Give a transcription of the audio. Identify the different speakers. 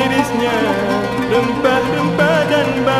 Speaker 1: irisnya rempah-rempah dan bahan.